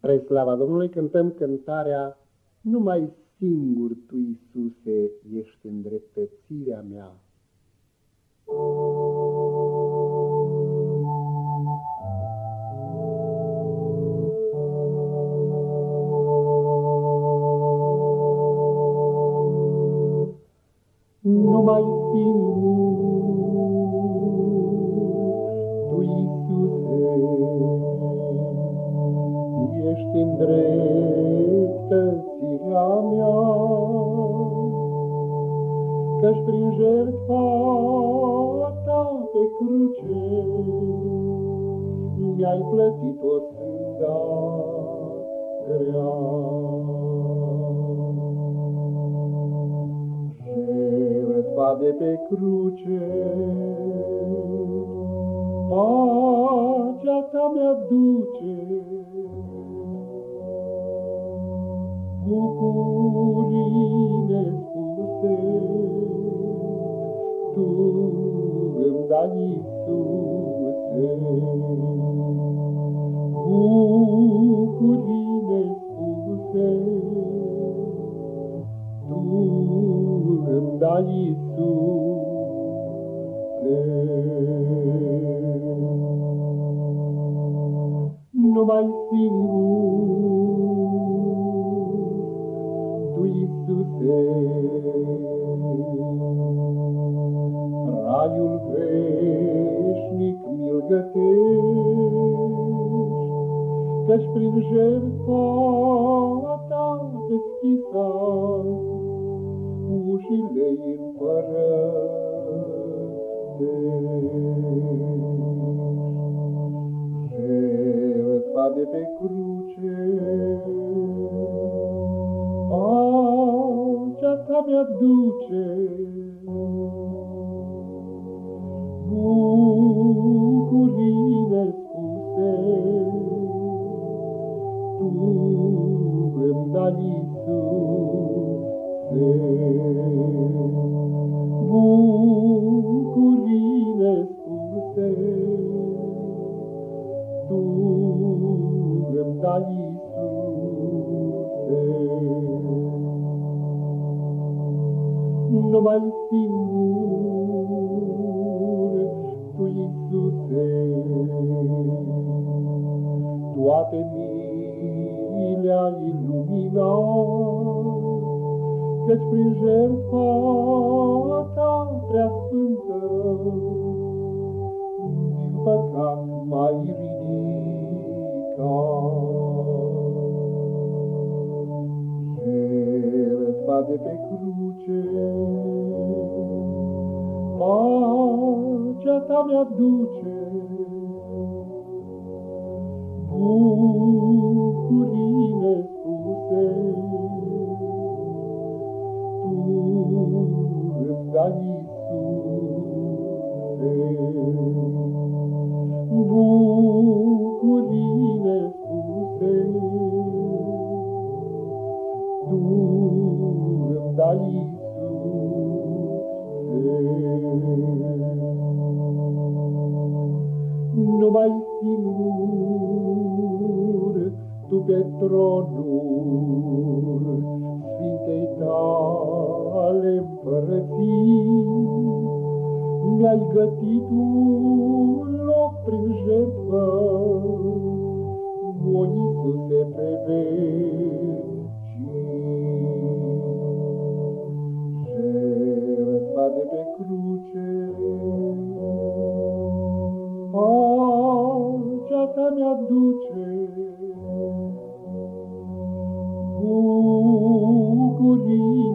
Spre slava Domnului cântăm cântarea Numai singur Tu, Iisuse, ești îndreptățirea mea. Numai singur Tu, Iisuse, ești în dreptățirea mea, Căci prin jertfa ta pe cruce Mi-ai plătit o sânda grea. Jertfa de pe cruce, pacea ta mi-aduce, bucurii nespuse, Tu îmi dai, Iisuse. Bucurii nespuse, Tu îmi dai, Iisuse. Numai singur Raiul veșnic mi-l gătești, Căci prin jertfa ta deschisa ușile împărătești. Jertfa de pe cruce, pacea mi-aduce. Bucurii nespuse, Tu îmi dai, Iisuse. Bucurii nespuse, Tu îmi dai, Iisuse. Numai singur, Tu, Iisuse. Toate miile ai iluminat, Căci prin jertfa ta Jertfa de pe cruce, pacea ta mi-aduce, bucurii nespuse. Tu îmi dai, Iisuse, singur, Tu pe tronul Sfintei tale împărății, Mi-ai gătit un mi-aduce, bucurii